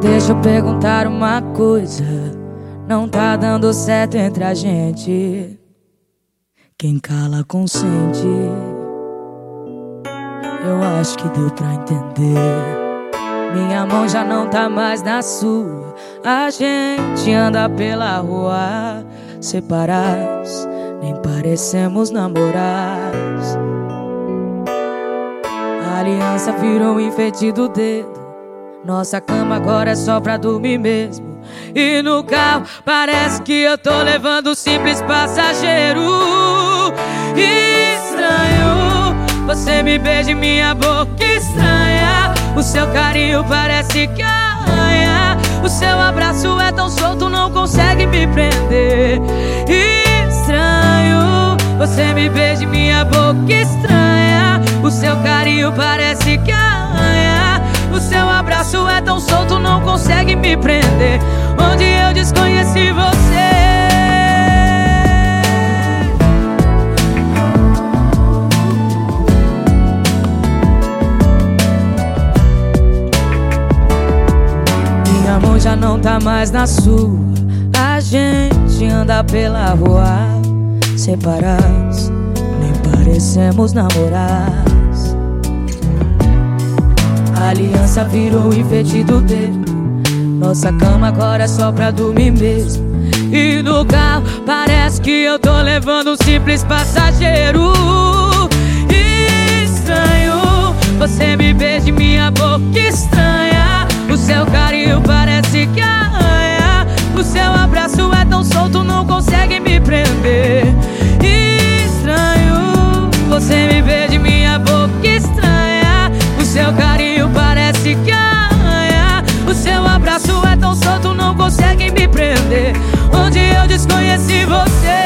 Deixa eu perguntar uma coisa. Não tá dando certo entre a gente. Quem cala consente. Eu acho que deu pra entender. Minha mão já não tá mais na sua. A gente anda pela rua separados, nem parecemos namorados. A aliança virou um enfeite do dedo. Nossa cama agora é só pra dormir mesmo. E no carro parece que eu tô levando um simples passageiro. Estranho, você me beija em minha boca estranha. O seu carinho parece arranha. O seu abraço é tão solto, não consegue me prender. Estranho, você me beija em minha boca estranha. O seu carinho parece que tão solto, não consegue me prender. Onde eu desconheci você. Minha mão já não tá mais na sua. A gente anda pela rua separados, nem parecemos namorados. Aliança virou enfeite do dedo. Nossa cama agora é só pra dormir mesmo. E no carro parece que eu tô levando um simples passageiro. Estranho, você me beija em minha boca estranha. O seu carinho parece que arranha. O seu abraço é tão solto, não consegue me prender. Estranho, você me beija em minha boca estranha. O seu desconheci você.